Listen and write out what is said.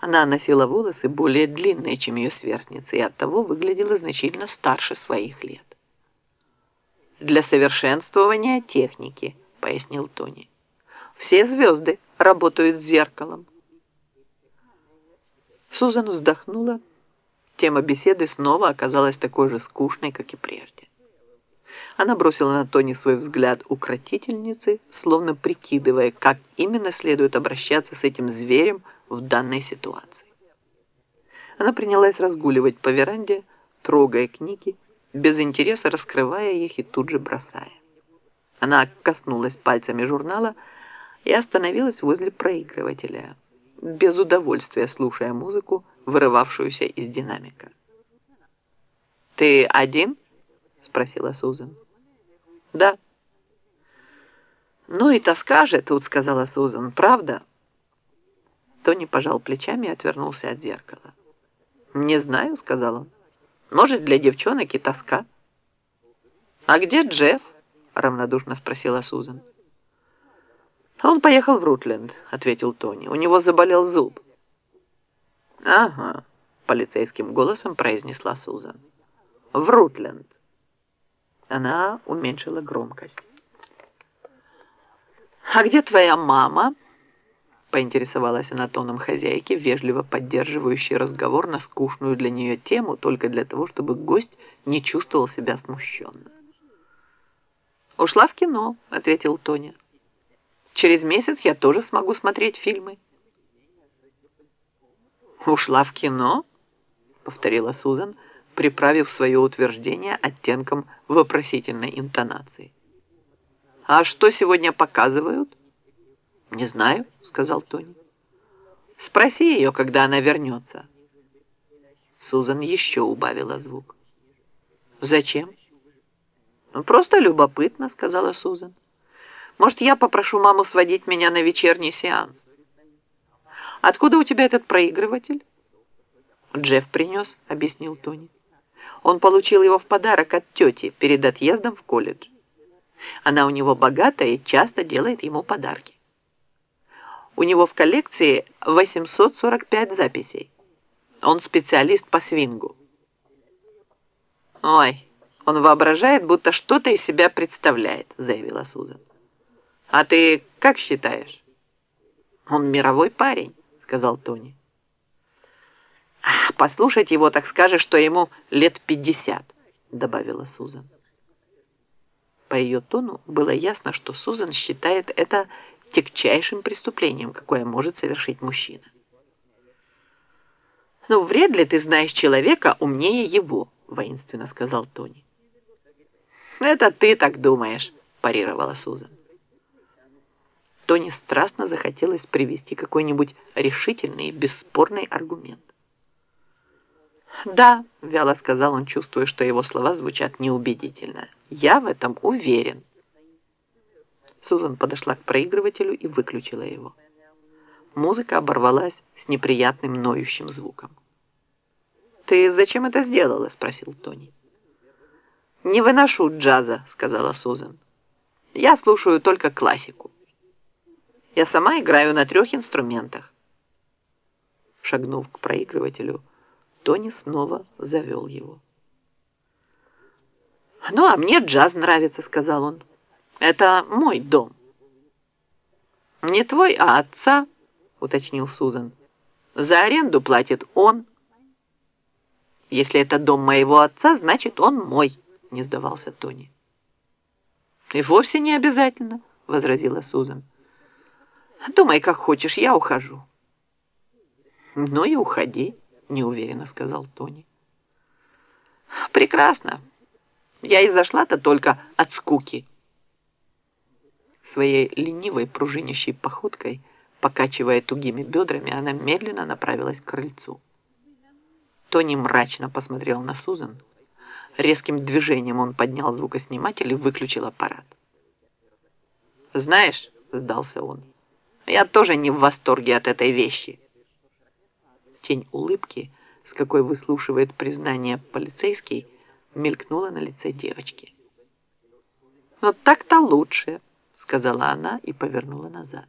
Она носила волосы более длинные, чем ее сверстницы, и оттого выглядела значительно старше своих лет. «Для совершенствования техники», — пояснил Тони. «Все звезды работают с зеркалом». Сузан вздохнула. Тема беседы снова оказалась такой же скучной, как и прежде. Она бросила на Тони свой взгляд укротительницы, словно прикидывая, как именно следует обращаться с этим зверем в данной ситуации. Она принялась разгуливать по веранде, трогая книги, без интереса раскрывая их и тут же бросая. Она коснулась пальцами журнала и остановилась возле проигрывателя, без удовольствия слушая музыку, вырывавшуюся из динамика. «Ты один?» — спросила Сузан. Да. Ну и тоска же тут, сказала Сузан, правда? Тони пожал плечами и отвернулся от зеркала. Не знаю, сказал он. Может, для девчонок и тоска. А где Джефф? Равнодушно спросила Сузан. Он поехал в Рутленд, ответил Тони. У него заболел зуб. Ага, полицейским голосом произнесла Сузан. В Рутленд. Она уменьшила громкость. «А где твоя мама?» Поинтересовалась она тоном хозяйки, вежливо поддерживающей разговор на скучную для нее тему, только для того, чтобы гость не чувствовал себя смущенно. «Ушла в кино», — ответил Тоня. «Через месяц я тоже смогу смотреть фильмы». «Ушла в кино?» — повторила Сузан, — приправив свое утверждение оттенком вопросительной интонации. «А что сегодня показывают?» «Не знаю», — сказал Тони. «Спроси ее, когда она вернется». Сузан еще убавила звук. «Зачем?» «Ну, просто любопытно», — сказала Сузан. «Может, я попрошу маму сводить меня на вечерний сеанс?» «Откуда у тебя этот проигрыватель?» «Джефф принес», — объяснил Тони. Он получил его в подарок от тети перед отъездом в колледж. Она у него богатая и часто делает ему подарки. У него в коллекции 845 записей. Он специалист по свингу. «Ой, он воображает, будто что-то из себя представляет», заявила Сузан. «А ты как считаешь?» «Он мировой парень», сказал Тони. Послушать его, так скажешь, что ему лет пятьдесят», — добавила Сузан. По ее тону было ясно, что Сузан считает это тягчайшим преступлением, какое может совершить мужчина. «Ну, вряд ли ты знаешь человека умнее его», — воинственно сказал Тони. «Это ты так думаешь», — парировала Сузан. Тони страстно захотелось привести какой-нибудь решительный и бесспорный аргумент. «Да», — вяло сказал он, чувствуя, что его слова звучат неубедительно. «Я в этом уверен». Сузан подошла к проигрывателю и выключила его. Музыка оборвалась с неприятным ноющим звуком. «Ты зачем это сделала?» — спросил Тони. «Не выношу джаза», — сказала Сузан. «Я слушаю только классику. Я сама играю на трех инструментах». Шагнув к проигрывателю, Тони снова завел его. «Ну, а мне джаз нравится», — сказал он. «Это мой дом». «Не твой, а отца», — уточнил Сузан. «За аренду платит он». «Если это дом моего отца, значит, он мой», — не сдавался Тони. «И вовсе не обязательно», — возразила Сузан. «Думай, как хочешь, я ухожу». «Ну и уходи» неуверенно сказал Тони. Прекрасно. Я и зашла-то только от скуки. Своей ленивой пружинящей походкой, покачивая тугими бедрами, она медленно направилась к крыльцу. Тони мрачно посмотрел на Сузан. Резким движением он поднял звукосниматель и выключил аппарат. «Знаешь», — сдался он, — «я тоже не в восторге от этой вещи» тень улыбки, с какой выслушивает признание полицейский, мелькнула на лице девочки. «Вот так-то лучше», — сказала она и повернула назад.